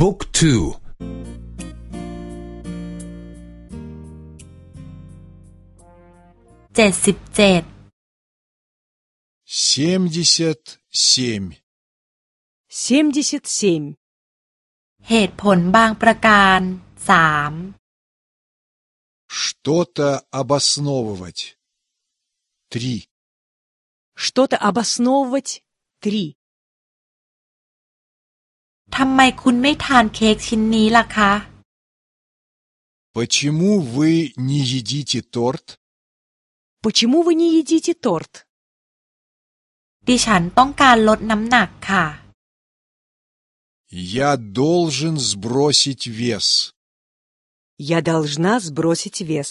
บุ๊กทู เจ็ดสิบเจ็ด семьдесят семь. семьдесят семь. เหตุผลบางประการสาม Что-то обосновывать. Три. Что-то обосновывать. Три. ทำไมคุณไม่ทานเค้กชิ้นนี้ล่ะคะ Почему вы не едите торт? Почему вы не едите торт? ดิฉันต้องการลดน้ำหนักค่ะ Я должен сбросить вес. Я должна сбросить вес.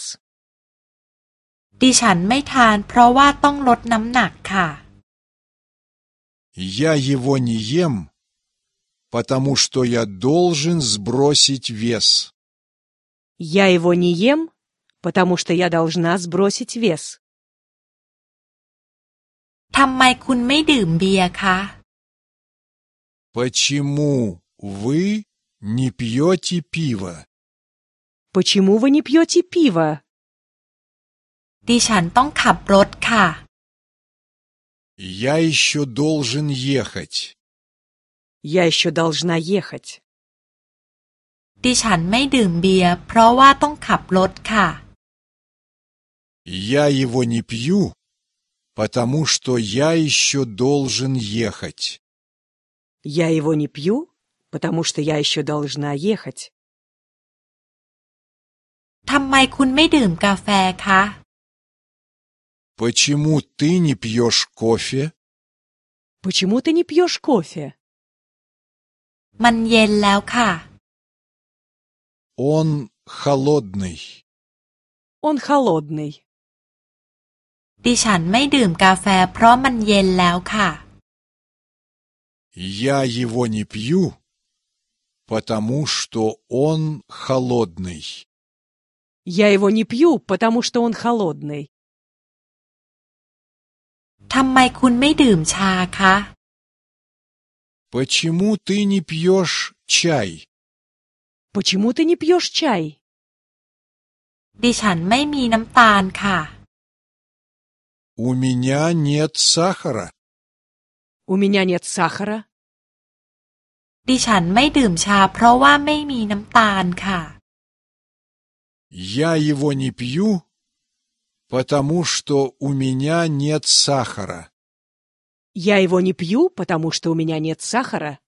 ดิฉันไม่ทานเพราะว่าต้องลดน้ำหนักค่ะ Я его не ем, потому что я должен сбросить вес. Я его не ем, потому что я должна сбросить вес. ทำไมคุณไม่ดื่มเบียร์คะ Почему вы не пьете пиво? Почему вы не пьете пиво? ดิฉันต้องขับรถค่ะ Я еще должен ехать. Я еще должна ехать. ดิฉันไม่ดื่มเบียร์เพราะว่าต้องขับรถค่ะ Я его не пью, потому что я еще должен ехать. Я его не пью, потому что я еще должна ехать. ทำไมคุณไม่ดื่มกาแฟคะ Почему ты не пьешь кофе? Почему ты не пьешь кофе? มันเย็นแล้วค่ะ Он холодный. Он холодный. ดิฉันไม่ดื่มกาแฟเพราะมันเย็นแล้วค่ะ Я его не пью, потому что он холодный. Я его не пью, потому что он холодный. ทำไมคุณไม่ดื่มชาคะ Почему ты не пьешь чай? Почему ты не пьешь чай? ดิฉันไม่มีน้ำตาลค่ะ У меня нет сахара. У меня нет сахара. ดิฉันไม่ดื่มชาเพราะว่าไม่มีน้ำตาลค่ะ Я его не пью, потому что у меня нет сахара. Я его не пью, потому что у меня нет сахара.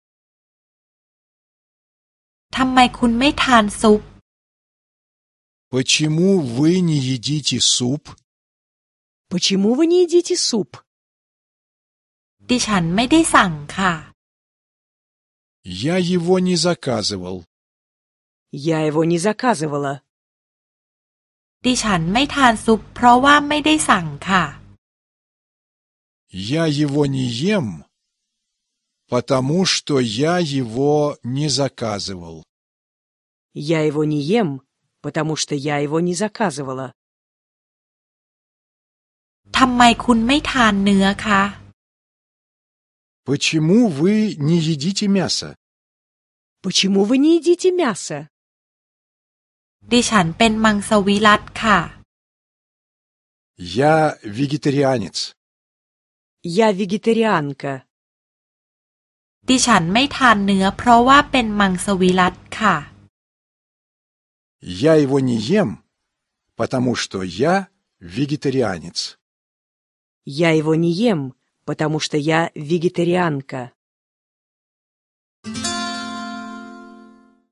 ทำไมคุณไม่ทานซุป Почему вы не едите суп? Почему вы не едите суп? ดิฉันไม่ได้สั่งค่ะ Я его не заказывал. Я его не заказывала. ดิฉันไม่ทานซุป เพราะว่าไม่ได้สั่งค่ะ Я его не ем, потому что я его не заказывал. Я его не ем, потому что я его не заказывала. ทำไมคุณไม่ทานเนื้อคะ Почему вы не едите мясо? Почему вы не едите мясо? ดิฉันเป็นมังสวิรัตค่ะ Я вегетарианец. Я вегетарианка. ดิฉันไม่ทานเนื้อ เพราะว่าเป็นมังสวิรัตค่ะ Я его не ем, потому что я вегетарианец. Я его не ем, потому что я вегетарианка.